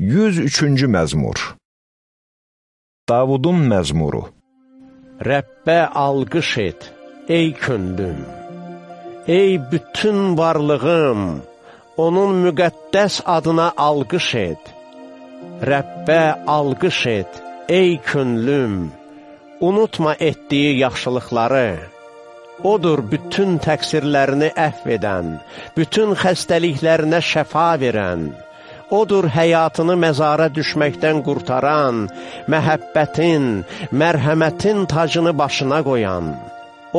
103-cü məzmur Davudun məzmuru Rəbbə alqış et, ey könlüm, ey bütün varlığım, onun müqəddəs adına alqış et. Rəbbə alqış et, ey könlüm, unutma etdiyi yaxşılıqları. Odur bütün təqsirlərini əhv edən, bütün xəstəliklərinə şəfa verən. Odur həyatını məzara düşməkdən qurtaran, məhəbbətin, mərhəmətin tacını başına qoyan.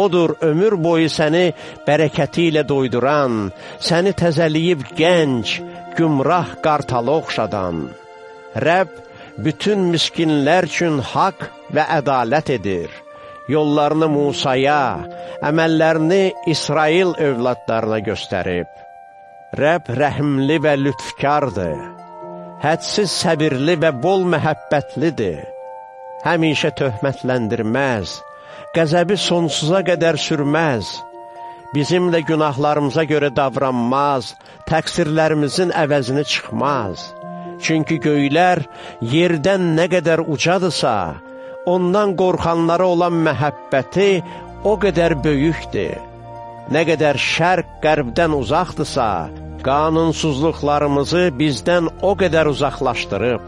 Odur ömür boyu səni bərəkəti ilə doyduran, səni təzəliyib gənc, gümrah qartalı oxşadan. Rəbb bütün miskinlər üçün haqq və ədalət edir yollarını Musaya, əməllərini İsrail övladlarına göstərib. Rəbb rəhimli və lütfkardır, hədsiz səbirli və bol məhəbbətlidir. Həmişə töhmətləndirməz, qəzəbi sonsuza qədər sürməz, bizimlə günahlarımıza görə davranmaz, təqsirlərimizin əvəzini çıxmaz. Çünki göylər yerdən nə qədər ucadısa, ondan qorxanlara olan məhəbbəti o qədər böyükdir. Nə qədər şərq qərbdən uzaqdırsa, qanunsuzluqlarımızı bizdən o qədər uzaqlaşdırıb.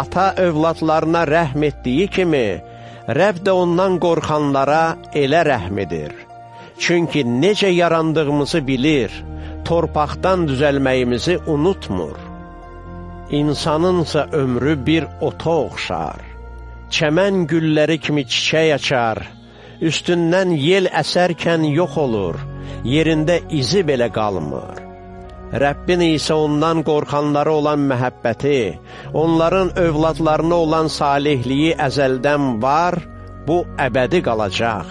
Ata övladlarına rəhm etdiyi kimi, Rəbb də ondan qorxanlara elə rəhm edir. Çünki necə yarandığımızı bilir, torpaqdan düzəlməyimizi unutmur. İnsanınsa ömrü bir ota oxşar çəmən gülləri kimi çiçək açar, üstündən yel əsərkən yox olur, yerində izi belə qalmır. Rəbbin isə ondan qorxanları olan məhəbbəti, onların övladlarına olan salihliyi əzəldən var, bu əbədi qalacaq.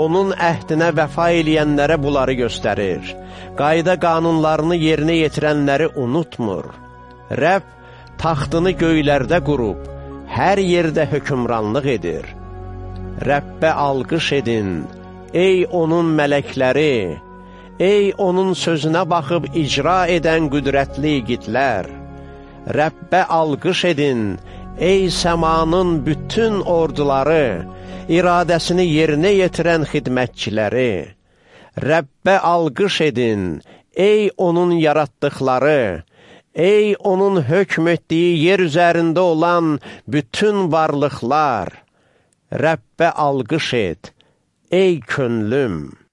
Onun əhdinə vəfa eləyənlərə bunları göstərir, qayda qanunlarını yerinə yetirənləri unutmur. Rəbb taxtını göylərdə qurub, hər yerdə hökumranlıq edir. Rəbbə alqış edin, ey onun mələkləri, ey onun sözünə baxıb icra edən qüdrətli igidlər. Rəbbə alqış edin, ey səmanın bütün orduları, iradəsini yerinə yetirən xidmətçiləri. Rəbbə alqış edin, ey onun yaratdıqları, Ey onun hökm etdiyi yer üzərində olan bütün varlıqlar, Rəbbə alqış et, ey könlüm!